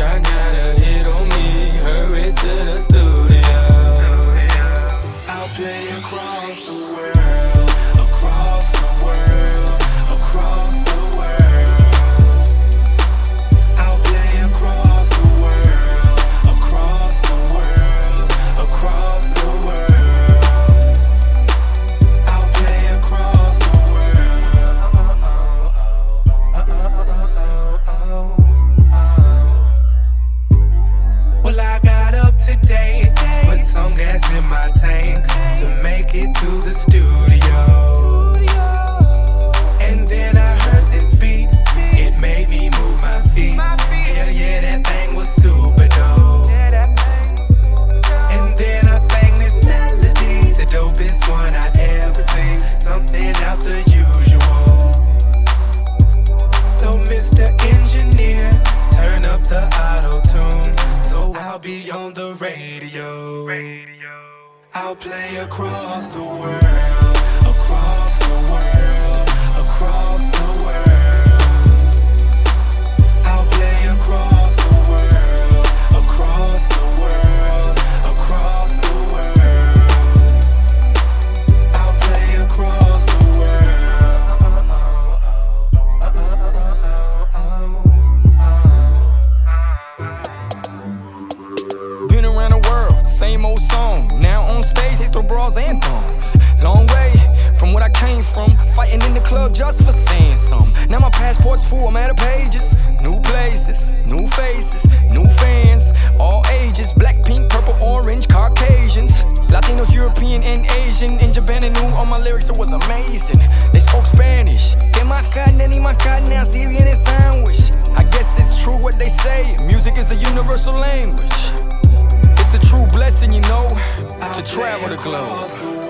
gagnare radio. radio. I'll play across the world, across the world. same old song. Now on stage, they throw bras and thongs. Long way from what I came from, fighting in the club just for saying something. Now my passport's full, I'm out of pages. New places, new faces, new fans, all ages. Black, pink, purple, orange, Caucasians, Latinos, European, and Asian. In Japan and new all my lyrics, it was amazing. They spoke Spanish. Que más carne ni más carne, así viene sandwich. I guess it's true what they say. Music is the universal language true blessing, you know, to travel the globe.